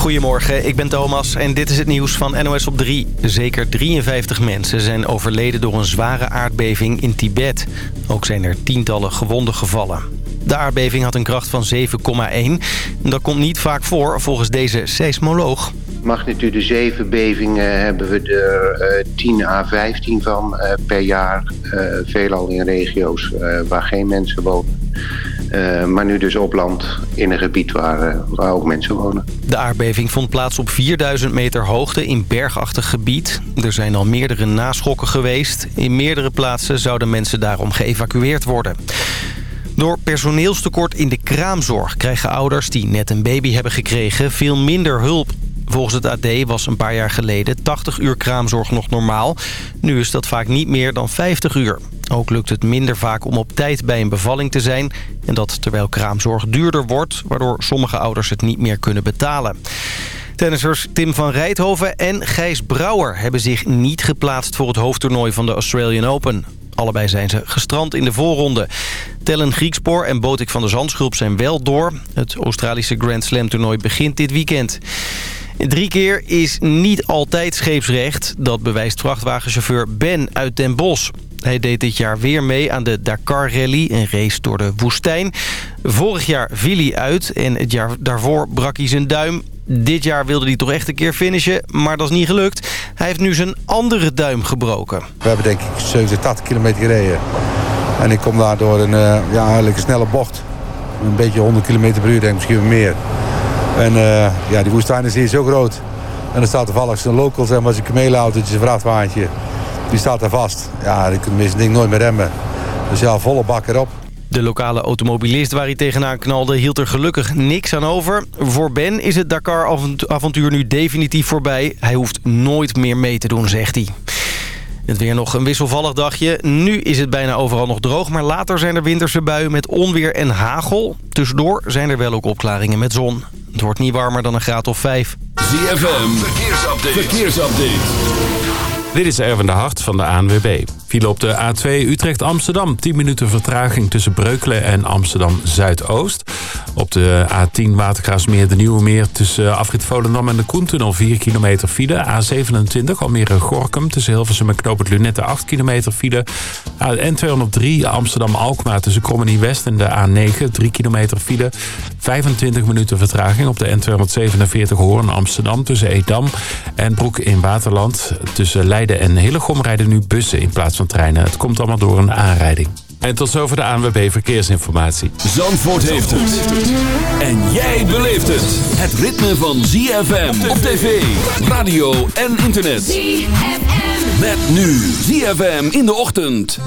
Goedemorgen, ik ben Thomas en dit is het nieuws van NOS op 3. Zeker 53 mensen zijn overleden door een zware aardbeving in Tibet. Ook zijn er tientallen gewonden gevallen. De aardbeving had een kracht van 7,1. Dat komt niet vaak voor volgens deze seismoloog. Magnitude 7 bevingen hebben we er 10 à 15 van eh, per jaar. Uh, veelal in regio's waar geen mensen wonen. Uh, maar nu dus op land in een gebied waar, uh, waar ook mensen wonen. De aardbeving vond plaats op 4000 meter hoogte in bergachtig gebied. Er zijn al meerdere naschokken geweest. In meerdere plaatsen zouden mensen daarom geëvacueerd worden. Door personeelstekort in de kraamzorg krijgen ouders die net een baby hebben gekregen veel minder hulp. Volgens het AD was een paar jaar geleden 80 uur kraamzorg nog normaal. Nu is dat vaak niet meer dan 50 uur. Ook lukt het minder vaak om op tijd bij een bevalling te zijn. En dat terwijl kraamzorg duurder wordt, waardoor sommige ouders het niet meer kunnen betalen. Tennissers Tim van Rijthoven en Gijs Brouwer hebben zich niet geplaatst voor het hoofdtoernooi van de Australian Open. Allebei zijn ze gestrand in de voorronde. Tellen Griekspoor en Botik van der Zandschulp zijn wel door. Het Australische Grand Slam toernooi begint dit weekend. Drie keer is niet altijd scheepsrecht. Dat bewijst vrachtwagenchauffeur Ben uit Den Bosch. Hij deed dit jaar weer mee aan de Dakar Rally, een race door de woestijn. Vorig jaar viel hij uit en het jaar daarvoor brak hij zijn duim. Dit jaar wilde hij toch echt een keer finishen, maar dat is niet gelukt. Hij heeft nu zijn andere duim gebroken. We hebben denk ik 70, 80 kilometer gereden. En ik kom daar door een, uh, ja, een snelle bocht. Een beetje 100 kilometer per uur, denk ik misschien meer. En uh, ja, die woestijn is hier zo groot. En er staat toevallig zo'n local, zeg maar, een kamelenautootje, een vrachtwagentje. Die staat daar vast. Ja, die kunnen het ding nooit meer remmen. Dus ja, volle bak erop. De lokale automobilist waar hij tegenaan knalde hield er gelukkig niks aan over. Voor Ben is het Dakar-avontuur nu definitief voorbij. Hij hoeft nooit meer mee te doen, zegt hij. Het weer nog een wisselvallig dagje. Nu is het bijna overal nog droog, maar later zijn er winterse buien met onweer en hagel. Tussendoor zijn er wel ook opklaringen met zon. Het wordt niet warmer dan een graad of 5. ZFM, verkeersupdate. verkeersupdate. Dit is Erwin de Hart van de ANWB. Viel op de A2 Utrecht-Amsterdam. 10 minuten vertraging tussen Breukelen en Amsterdam-Zuidoost. Op de A10 Watergraafsmeer de Nieuwe Meer tussen Afrit Volendam en de Koentunnel 4 kilometer file. A27 Almere-Gorkum tussen Hilversum en Knoop Lunette 8 kilometer file. N203 Amsterdam-Alkmaar tussen Krommenie West en de A9 3 kilometer file. 25 minuten vertraging op de N247 Hoorn-Amsterdam tussen Edam en Broek in Waterland. Tussen Leiden en Hillegom rijden nu bussen in plaats van treinen. Het komt allemaal door een aanrijding. En tot zover de ANWB Verkeersinformatie. Zandvoort heeft het. En jij beleeft het. Het ritme van ZFM op tv, radio en internet. ZFM. Met nu ZFM in de ochtend.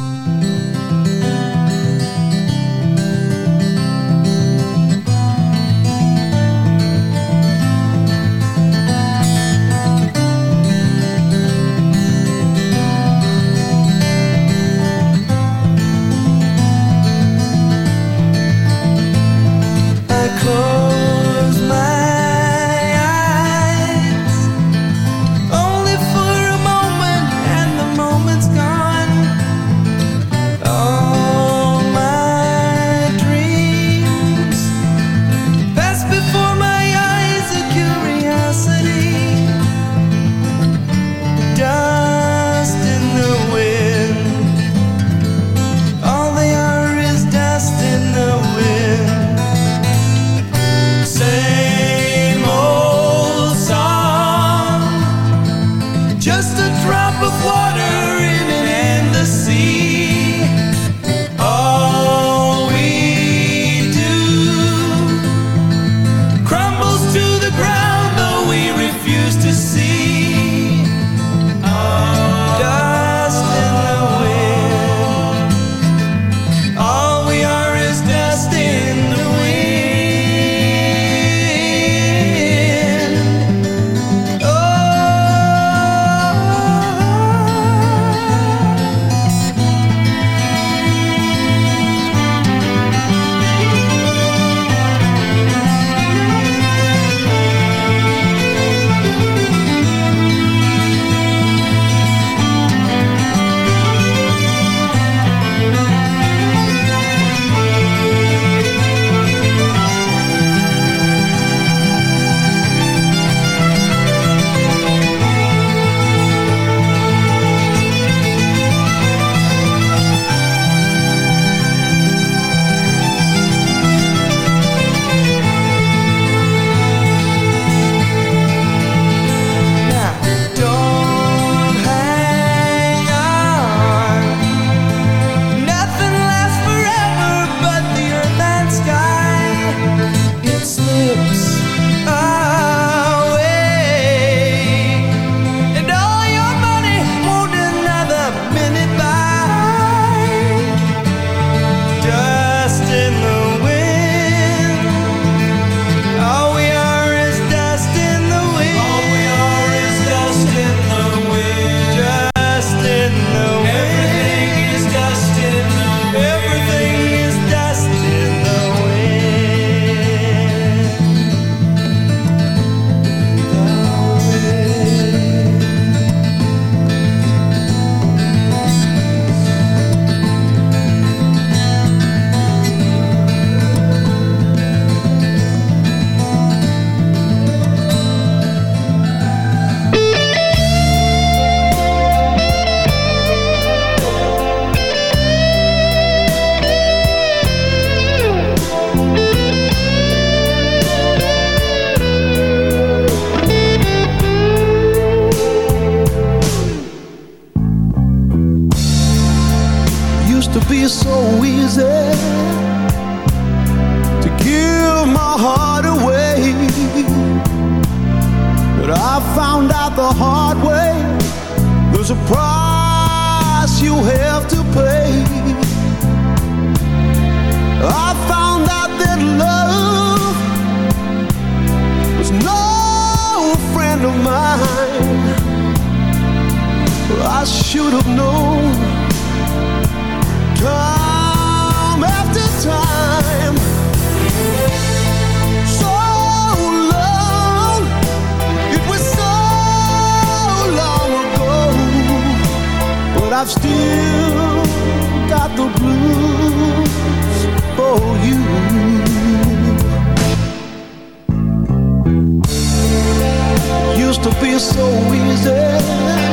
Used to be so easy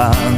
passar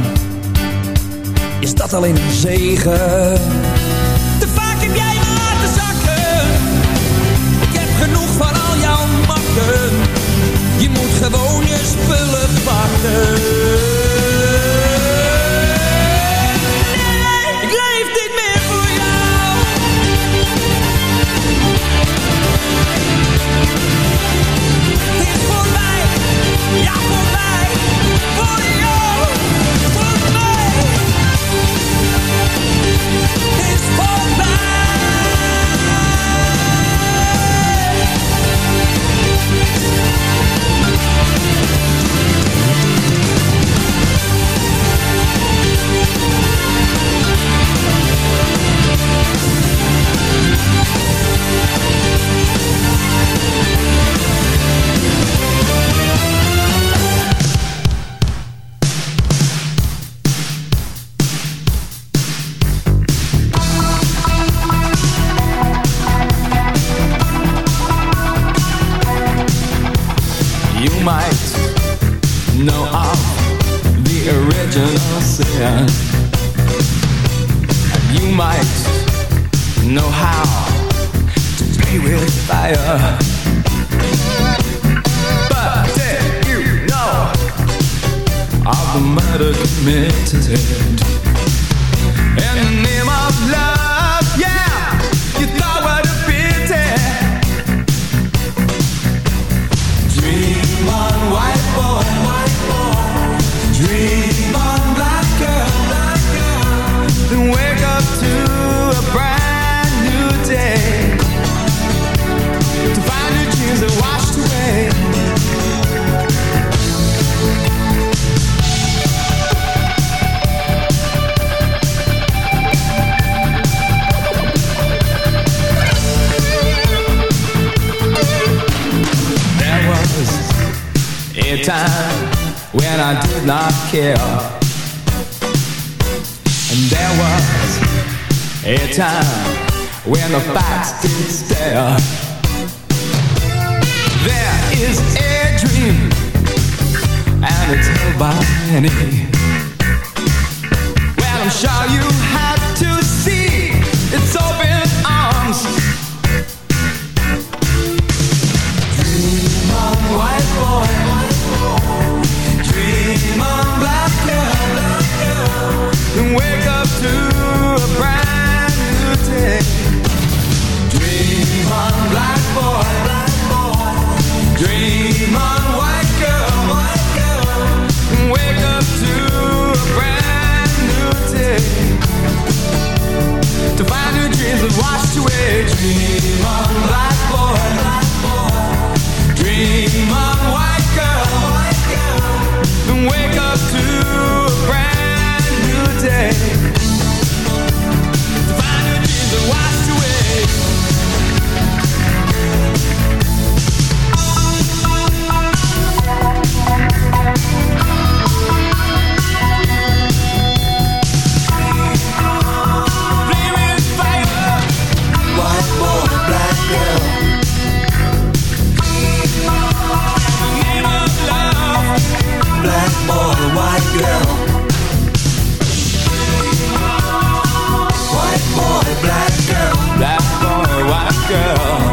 time when I did not care. And there was a time when the facts didn't stare. There is a dream, and it's held by many. Well, I'll show you how. Girl.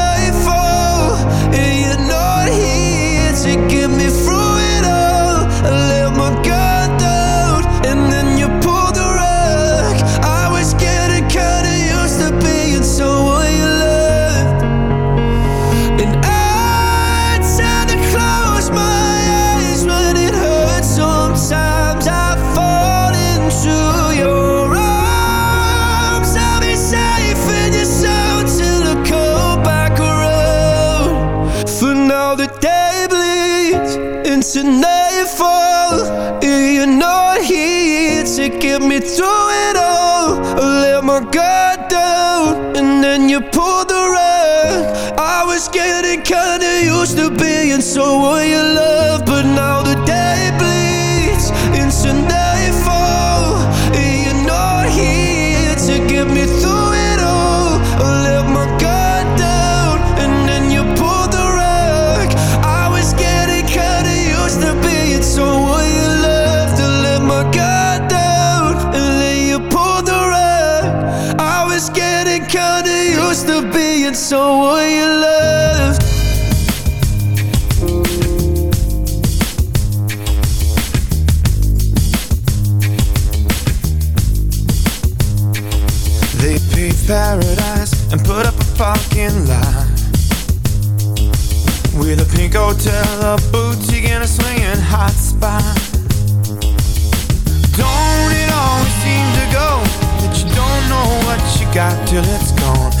Through it all. I let my guard down, and then you pulled the rug. I was getting kinda used to being someone you love, but now someone you loved. They paved paradise and put up a fucking lie With a pink hotel, a boutique and a swinging hot spot. Don't it always seem to go That you don't know what you got till it's gone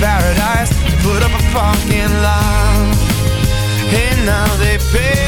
Paradise to put up a fucking lie. Hey, now they pay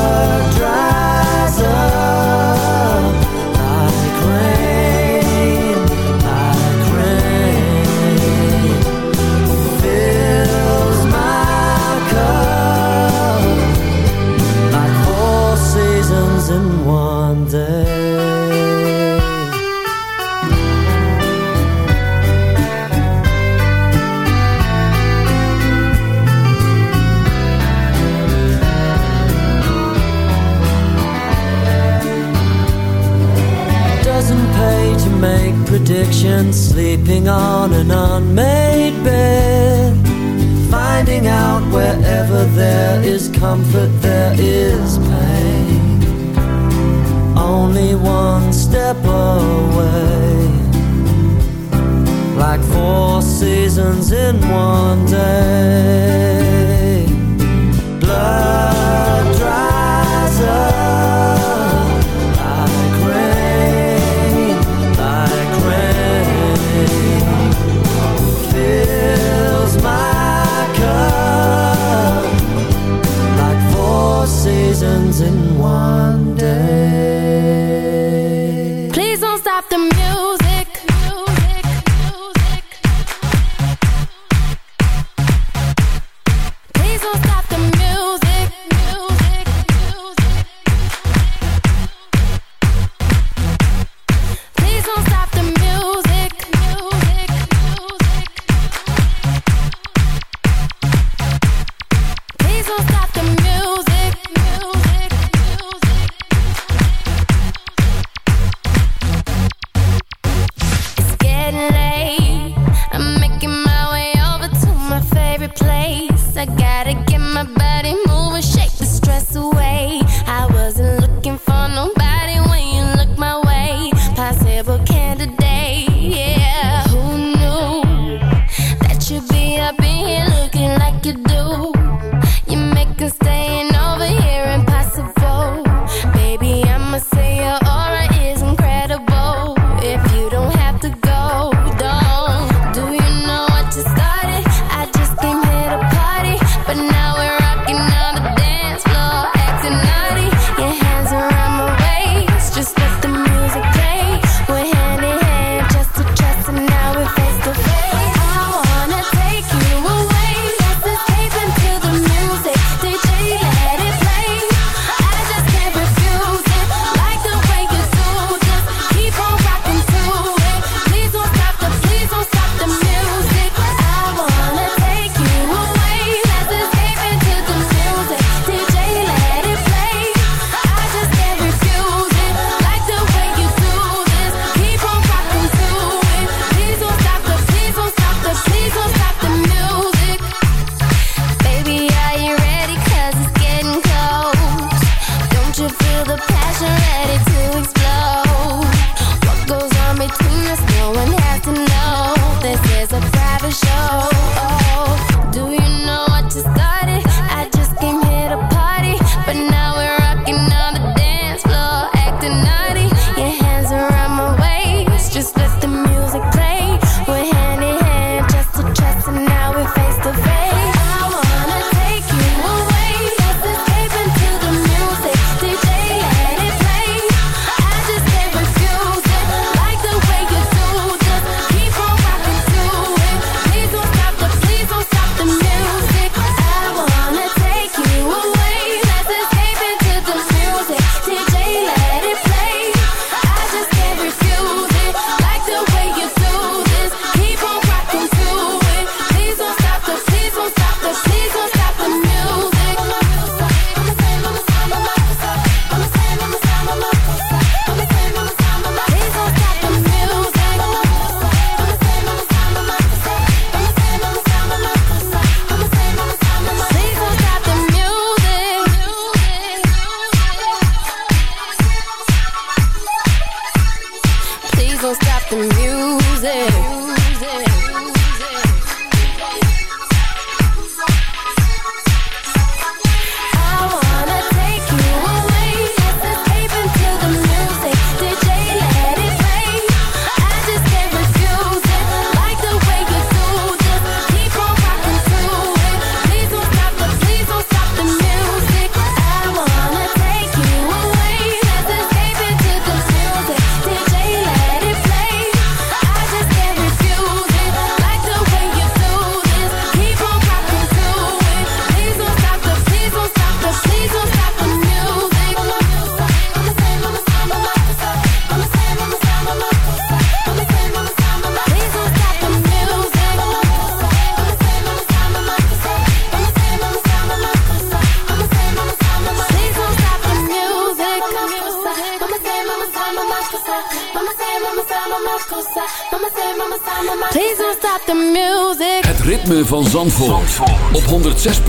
Get my body moving, shake the stress away.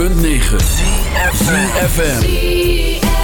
106.9 FM.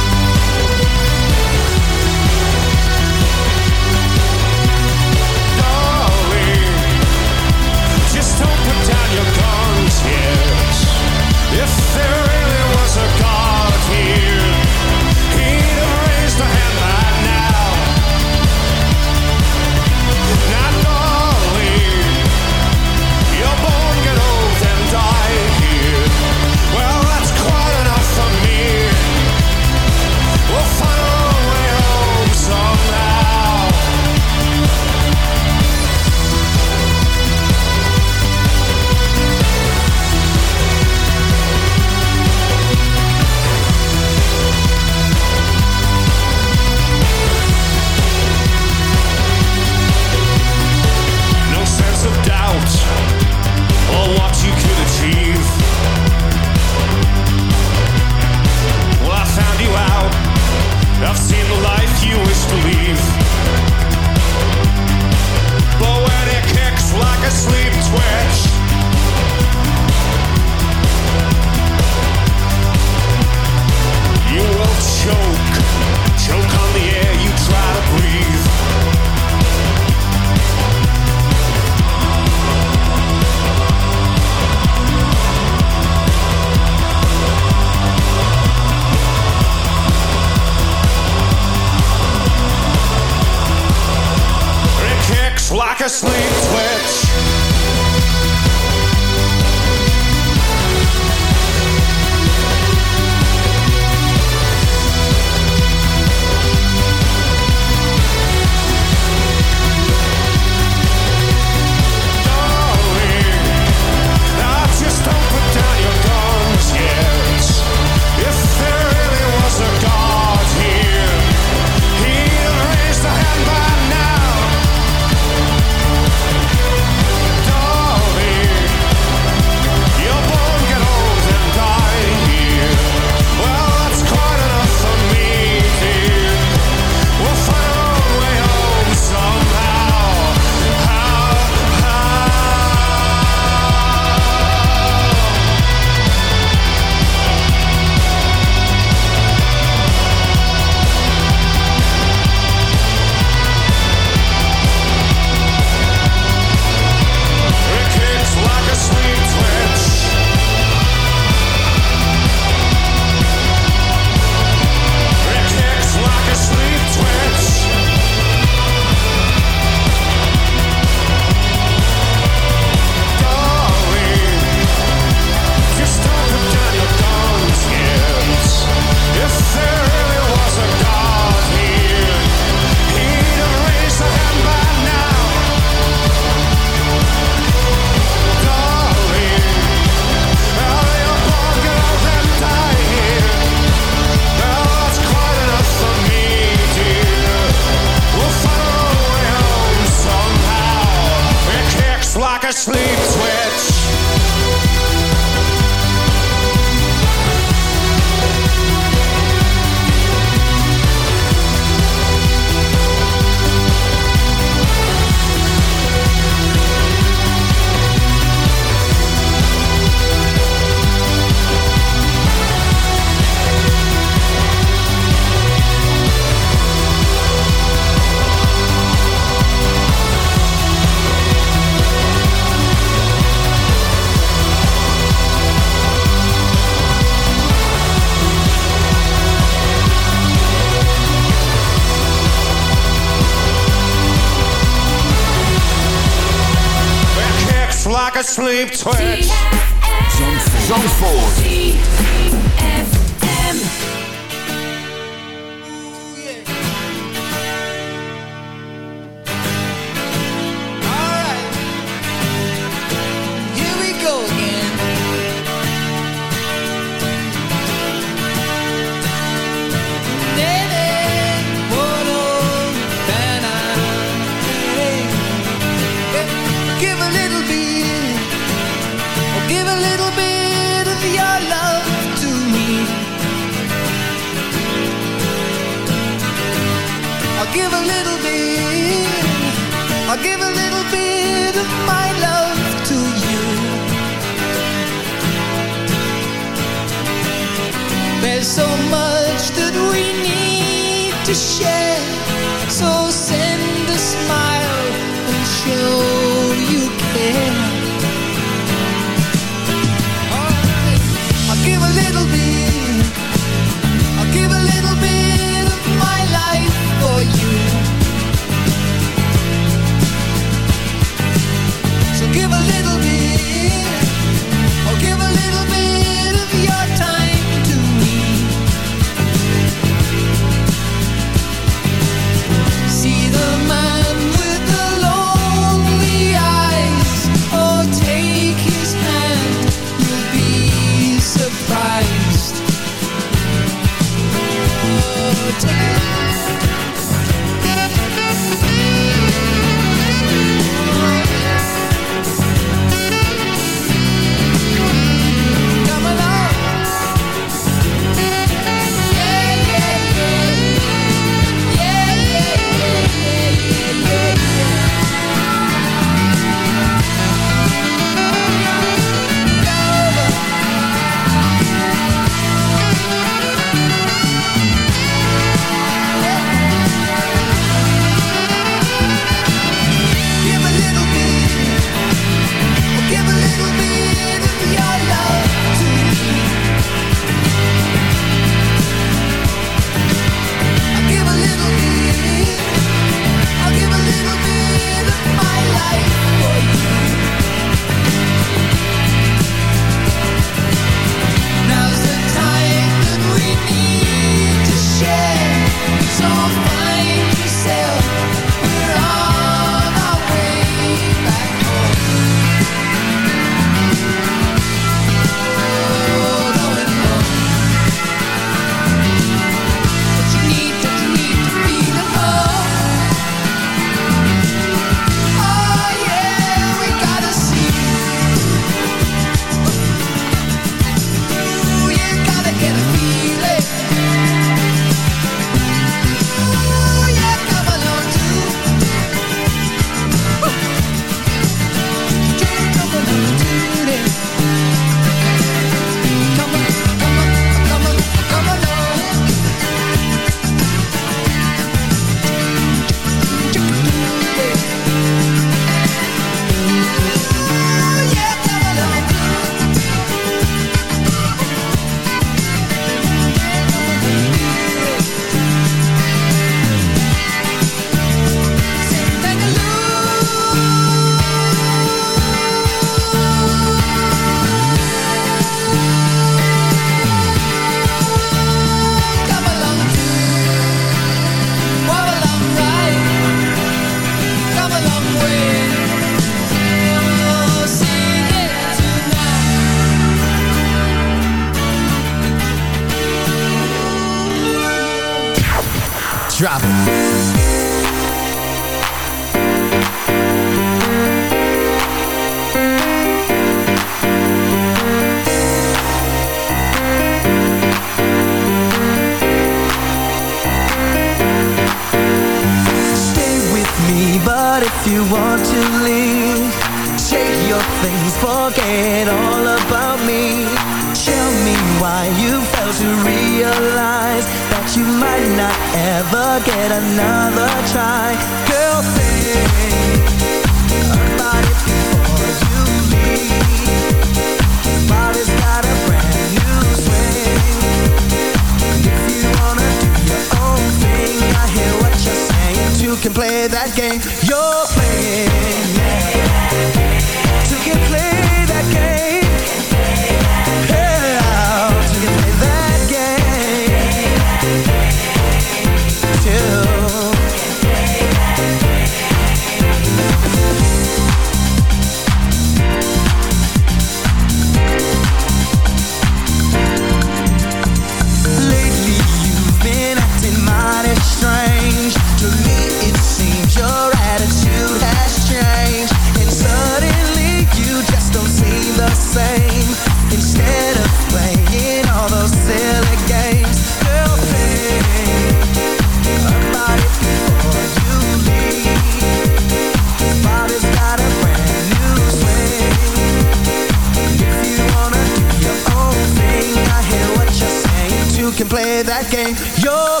You.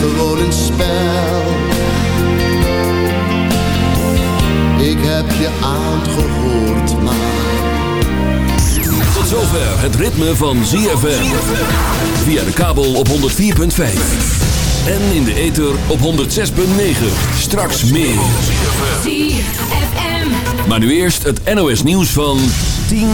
gewoon een spel. Ik heb je aangehoord, maar... Tot zover het ritme van ZFM. Via de kabel op 104.5. En in de ether op 106.9. Straks meer. Maar nu eerst het NOS nieuws van 10.